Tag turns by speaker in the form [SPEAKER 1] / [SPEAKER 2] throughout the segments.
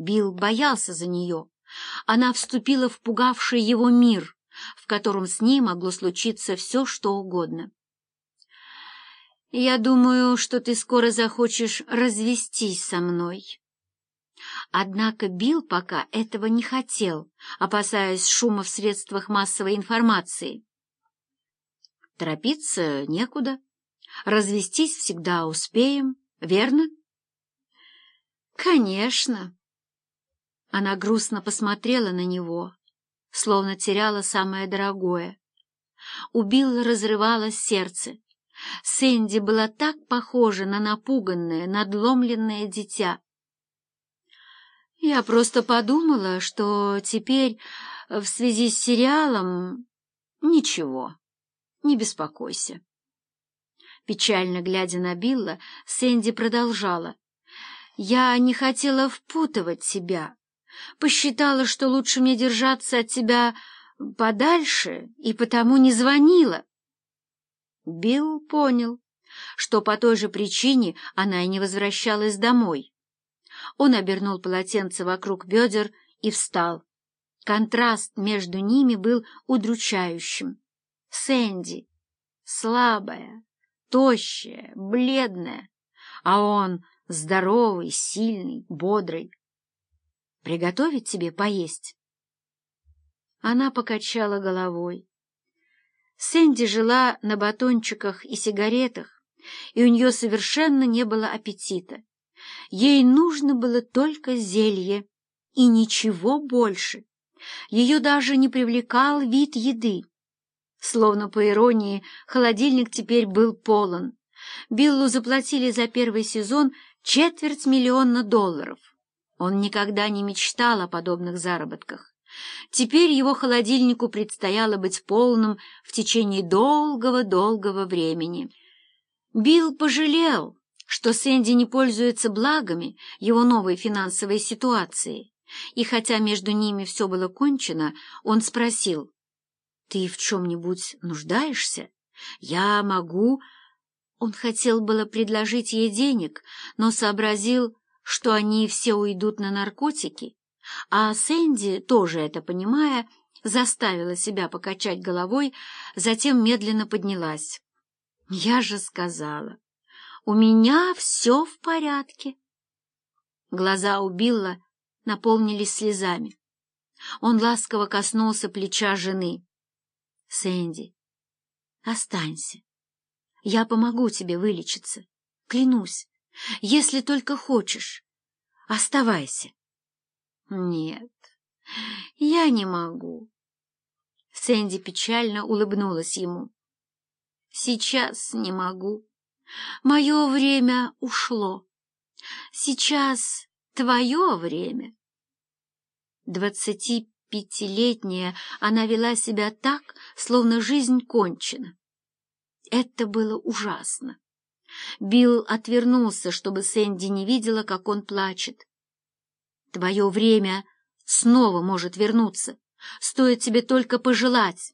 [SPEAKER 1] Билл боялся за нее. Она вступила в пугавший его мир, в котором с ней могло случиться все, что угодно. «Я думаю, что ты скоро захочешь развестись со мной». Однако Билл пока этого не хотел, опасаясь шума в средствах массовой информации. Торопиться некуда. Развестись всегда успеем, верно? Конечно. Она грустно посмотрела на него, словно теряла самое дорогое. У Билла разрывалось сердце. Сэнди была так похожа на напуганное, надломленное дитя. Я просто подумала, что теперь в связи с сериалом... Ничего, не беспокойся. Печально глядя на Билла, Сэнди продолжала. Я не хотела впутывать тебя. Посчитала, что лучше мне держаться от тебя подальше, и потому не звонила. Билл понял, что по той же причине она и не возвращалась домой. Он обернул полотенце вокруг бедер и встал. Контраст между ними был удручающим. Сэнди, слабая, тощая, бледная, а он здоровый, сильный, бодрый. Приготовить тебе поесть? Она покачала головой. Сэнди жила на батончиках и сигаретах, и у нее совершенно не было аппетита. Ей нужно было только зелье и ничего больше. Ее даже не привлекал вид еды. Словно по иронии, холодильник теперь был полон. Биллу заплатили за первый сезон четверть миллиона долларов. Он никогда не мечтал о подобных заработках. Теперь его холодильнику предстояло быть полным в течение долгого-долгого времени. Билл пожалел, что Сэнди не пользуется благами его новой финансовой ситуации, и хотя между ними все было кончено, он спросил, «Ты в чем-нибудь нуждаешься? Я могу...» Он хотел было предложить ей денег, но сообразил, что они все уйдут на наркотики, а Сэнди, тоже это понимая, заставила себя покачать головой, затем медленно поднялась. «Я же сказала, у меня все в порядке. Глаза у Билла наполнились слезами. Он ласково коснулся плеча жены. — Сэнди, останься. Я помогу тебе вылечиться. Клянусь, если только хочешь. Оставайся. — Нет, я не могу. Сэнди печально улыбнулась ему. — Сейчас не могу. Мое время ушло. Сейчас твое время. Двадцатипятилетняя она вела себя так, словно жизнь кончена. Это было ужасно. Билл отвернулся, чтобы Сэнди не видела, как он плачет. Твое время снова может вернуться. Стоит тебе только пожелать.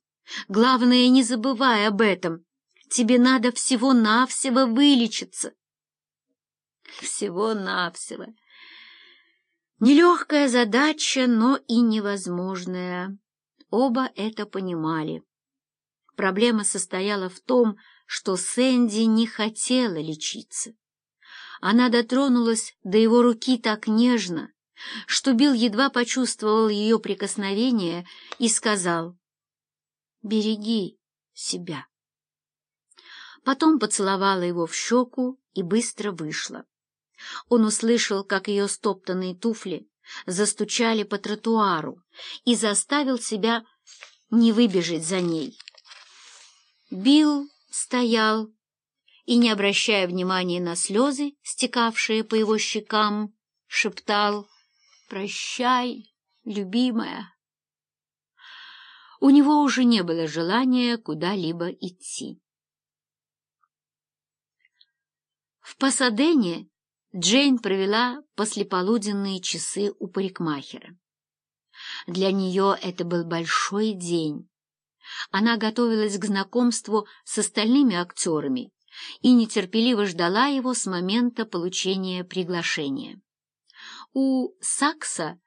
[SPEAKER 1] Главное, не забывай об этом. Тебе надо всего-навсего вылечиться. Всего-навсего. Нелегкая задача, но и невозможная. Оба это понимали. Проблема состояла в том, что Сэнди не хотела лечиться. Она дотронулась до его руки так нежно, что Билл едва почувствовал ее прикосновение и сказал «Береги себя». Потом поцеловала его в щеку и быстро вышла. Он услышал, как ее стоптанные туфли застучали по тротуару и заставил себя не выбежать за ней. Билл стоял и, не обращая внимания на слезы, стекавшие по его щекам, шептал «Прощай, любимая». У него уже не было желания куда-либо идти. В Пасадене Джейн провела послеполуденные часы у парикмахера. Для нее это был большой день. Она готовилась к знакомству с остальными актерами и нетерпеливо ждала его с момента получения приглашения. У Сакса